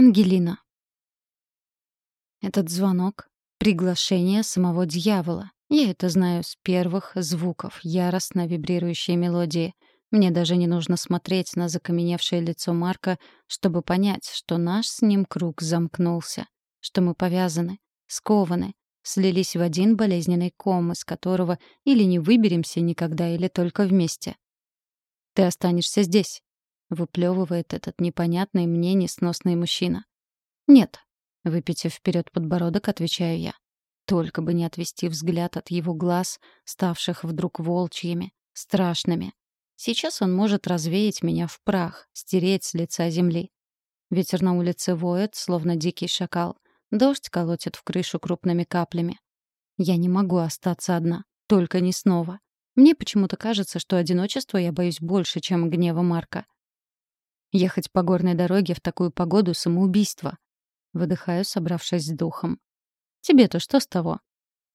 Ангелина. Этот звонок — приглашение самого дьявола. Я это знаю с первых звуков, яростно вибрирующей мелодии. Мне даже не нужно смотреть на закаменевшее лицо Марка, чтобы понять, что наш с ним круг замкнулся, что мы повязаны, скованы, слились в один болезненный ком, из которого или не выберемся никогда, или только вместе. «Ты останешься здесь», — выплевывает этот непонятный мне несносный мужчина. «Нет», — выпитив вперед подбородок, отвечаю я. Только бы не отвести взгляд от его глаз, ставших вдруг волчьими, страшными. Сейчас он может развеять меня в прах, стереть с лица земли. Ветер на улице воет, словно дикий шакал. Дождь колотит в крышу крупными каплями. Я не могу остаться одна, только не снова. Мне почему-то кажется, что одиночество я боюсь больше, чем гнева Марка. Ехать по горной дороге в такую погоду — самоубийство. Выдыхаю, собравшись с духом. Тебе-то что с того?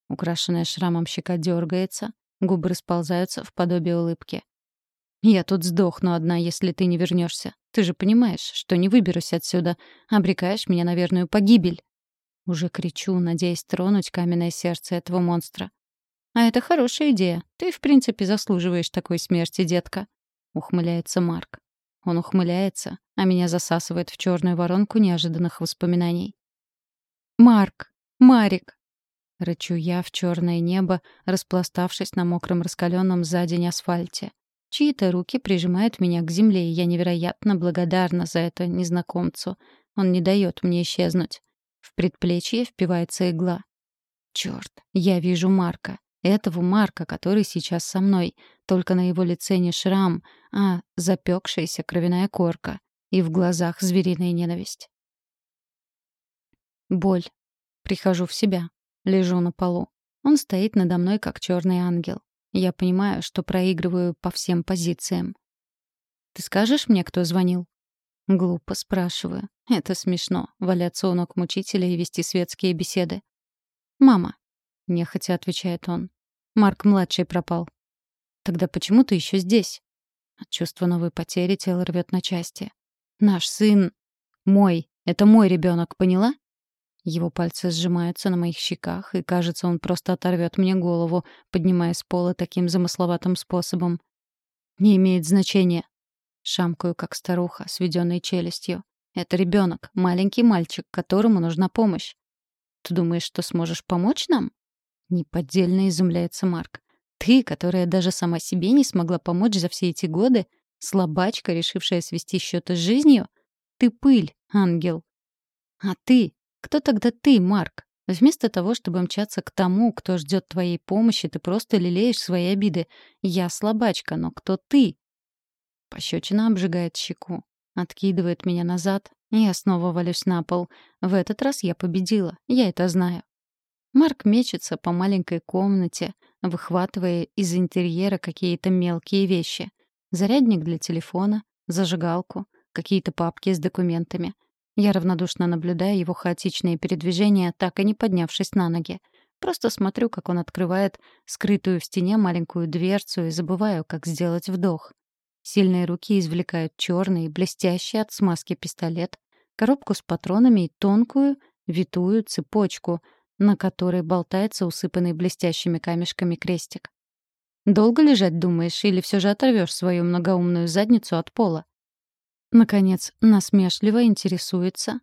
Украшенная шрамом щека дергается, губы расползаются в подобие улыбки. Я тут сдохну одна, если ты не вернешься. Ты же понимаешь, что не выберусь отсюда. Обрекаешь меня на верную погибель. Уже кричу, надеясь тронуть каменное сердце этого монстра. А это хорошая идея. Ты, в принципе, заслуживаешь такой смерти, детка. Ухмыляется Марк. Он ухмыляется, а меня засасывает в черную воронку неожиданных воспоминаний. «Марк! Марик!» Рычу я в черное небо, распластавшись на мокром раскаленном за день асфальте. Чьи-то руки прижимают меня к земле, и я невероятно благодарна за это незнакомцу. Он не дает мне исчезнуть. В предплечье впивается игла. Черт, я вижу Марка. Этого Марка, который сейчас со мной. Только на его лице не шрам, а запекшаяся кровяная корка. И в глазах звериная ненависть. Боль. Прихожу в себя. Лежу на полу. Он стоит надо мной, как черный ангел. Я понимаю, что проигрываю по всем позициям. «Ты скажешь мне, кто звонил?» Глупо спрашиваю. Это смешно — валяться у ног мучителя и вести светские беседы. «Мама», — нехотя отвечает он. «Марк-младший пропал». Тогда почему ты еще здесь? От чувства новой потери тело рвет на части. Наш сын... Мой. Это мой ребенок, поняла? Его пальцы сжимаются на моих щеках, и, кажется, он просто оторвет мне голову, поднимая с пола таким замысловатым способом. Не имеет значения. Шамкаю, как старуха, сведенной челюстью. Это ребенок, маленький мальчик, которому нужна помощь. Ты думаешь, что сможешь помочь нам? Неподдельно изумляется Марк. Ты, которая даже сама себе не смогла помочь за все эти годы, слабачка, решившая свести счеты с жизнью? Ты пыль, ангел. А ты? Кто тогда ты, Марк? Вместо того, чтобы мчаться к тому, кто ждет твоей помощи, ты просто лелеешь свои обиды. Я слабачка, но кто ты? Пощечина обжигает щеку. Откидывает меня назад, и я снова валюсь на пол. В этот раз я победила, я это знаю. Марк мечется по маленькой комнате, выхватывая из интерьера какие-то мелкие вещи. Зарядник для телефона, зажигалку, какие-то папки с документами. Я равнодушно наблюдаю его хаотичные передвижения, так и не поднявшись на ноги. Просто смотрю, как он открывает скрытую в стене маленькую дверцу и забываю, как сделать вдох. Сильные руки извлекают черный, блестящий от смазки пистолет, коробку с патронами и тонкую, витую цепочку — на которой болтается усыпанный блестящими камешками крестик. «Долго лежать думаешь, или все же оторвешь свою многоумную задницу от пола?» Наконец, насмешливо интересуется.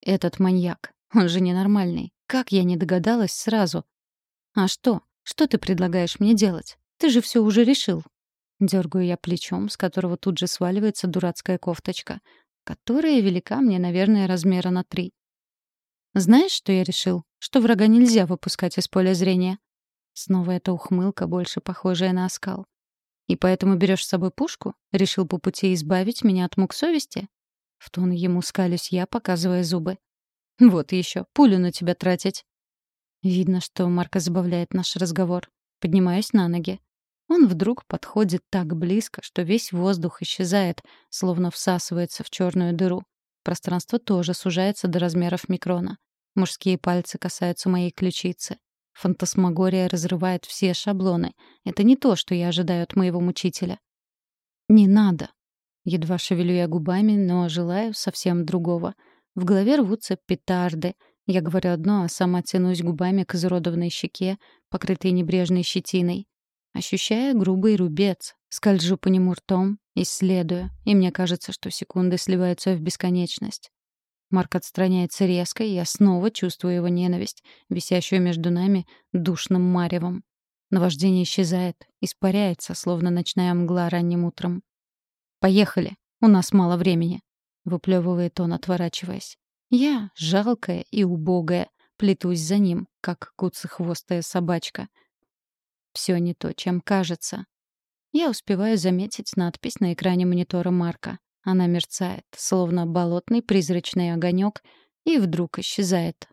«Этот маньяк, он же ненормальный. Как я не догадалась сразу?» «А что? Что ты предлагаешь мне делать? Ты же все уже решил». Дергаю я плечом, с которого тут же сваливается дурацкая кофточка, которая велика мне, наверное, размера на три. Знаешь, что я решил? Что врага нельзя выпускать из поля зрения. Снова эта ухмылка, больше похожая на оскал. И поэтому берешь с собой пушку? Решил по пути избавить меня от мук совести? В тон ему скалюсь я, показывая зубы. Вот еще, пулю на тебя тратить. Видно, что Марка забавляет наш разговор. Поднимаюсь на ноги. Он вдруг подходит так близко, что весь воздух исчезает, словно всасывается в черную дыру. Пространство тоже сужается до размеров микрона. Мужские пальцы касаются моей ключицы. Фантасмагория разрывает все шаблоны. Это не то, что я ожидаю от моего мучителя. «Не надо». Едва шевелю я губами, но желаю совсем другого. В голове рвутся петарды. Я говорю одно, а сама тянусь губами к изуродованной щеке, покрытой небрежной щетиной. Ощущая грубый рубец, скольжу по нему ртом, исследую, и мне кажется, что секунды сливаются в бесконечность. Марк отстраняется резко, и я снова чувствую его ненависть, висящую между нами душным маревом. Наваждение исчезает, испаряется, словно ночная мгла ранним утром. «Поехали, у нас мало времени», — выплевывает он, отворачиваясь. Я, жалкая и убогая, плетусь за ним, как куцехвостая собачка. Все не то, чем кажется. Я успеваю заметить надпись на экране монитора Марка. Она мерцает, словно болотный призрачный огонек, и вдруг исчезает,